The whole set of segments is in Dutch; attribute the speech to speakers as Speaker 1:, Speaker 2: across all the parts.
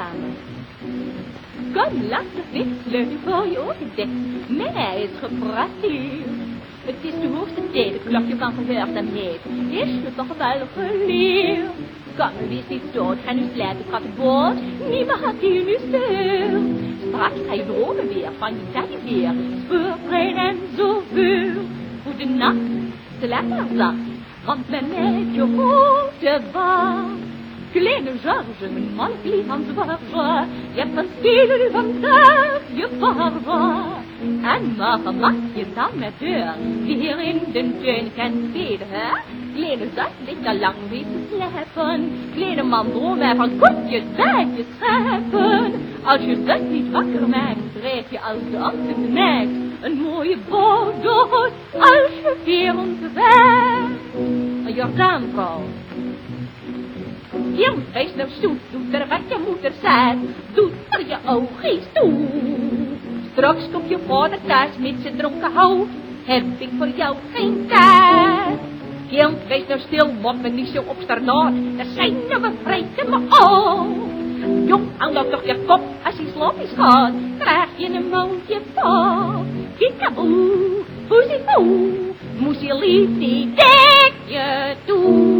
Speaker 1: kamer. Kom, laat de wisselen voor je ogen dicht. Mij is geprateerd. Het is de hoogste tijd, het klokje van gehoorzaamheid. Is je toch wel geleerd? Kom, wees niet dood, ga nu slapen, boord. Niemand had hier nu stil. Straks ga je dromen weer van je tijd weer. Speurprein en zoveel. Goedenacht, slaap maar zacht. Want men met je hoofd wacht. Kleine George, mijn aan zwaar. Je hebt van spelen vandaag je vader. En morgen mag je dan met deur, die hier in de tuin kan spelen, hè? Kleine zak ligt al lang weer te slapen. Kleine man dromen van koetjes, bijtjes, scheppen. Als je dat niet wakker maakt, krijg je als de ochtend maakt een mooie bordeaux als je weer ontwaakt. Een. Jong, wees nou zoet, doe er wat je moeder zei. Doe er je oogjes toe. Straks komt je vader thuis met zijn dronken hoofd. Heb ik voor jou geen tijd. Kind, wees nou stil, mop me niet zo op starnaat. Er zijn nou bevreten me op. Jong, hou nou toch je kop, als je slopjes gaat. Krijg je een mondje pop. Kiekaboe, poesiepoe. Moes je lief niet, dek je toe.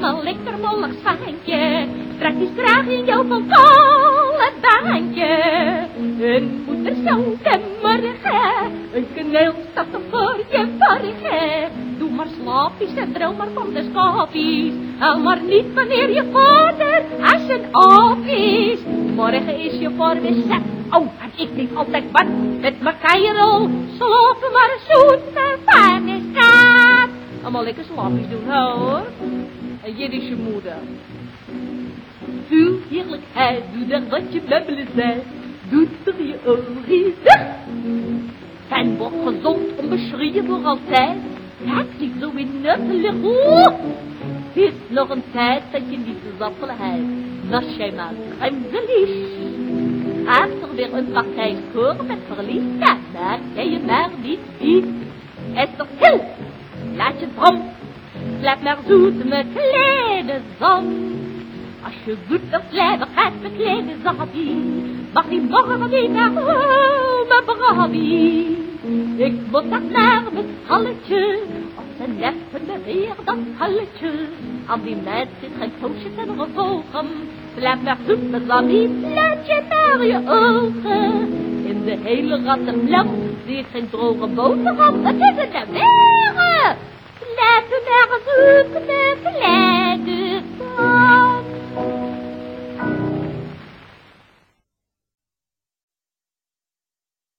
Speaker 1: Mijn lekker mollig zwaantje. Straks graag in jouw volle baantje. Een moeder zou morgen een kaneelstad voor je borgen. Doe maar slaapjes en droom maar van de schaapjes. Hou maar niet wanneer je vader als een op is. Morgen is je voor weer zet. Oh, en ik denk altijd wat met mijn keierol. Slapen maar zoet en staat. Allemaal lekker slaapjes doen, hoor. En je moeder. Doe heerlijkheid, doe dat wat je bubbelen zei. Doe er je dicht. Fijn wordt gezond, onbeschreven voor altijd. Kijk niet zo in nuttelig. Het is nog een tijd dat je niet de zappelheid. Was jij maar vreemdelief. Achter weer een partij scoren met verlies. Ja, maak jij je maar niet diep. Het is toch heel. Slaap maar zoet met kleine zon. Als je goed wilt blijven, gaat met kleine zappie. Mag die morgen niet naar mijn brabbie. Ik moet dat naar mijn halletje. Op zijn neffen weer dat halletje. Aan die meid zit geen koosjes en revolgen. Slaap maar goed met zappie, laat je naar je ogen. In de hele rattenblad zie ik geen droge boterham. Wat is het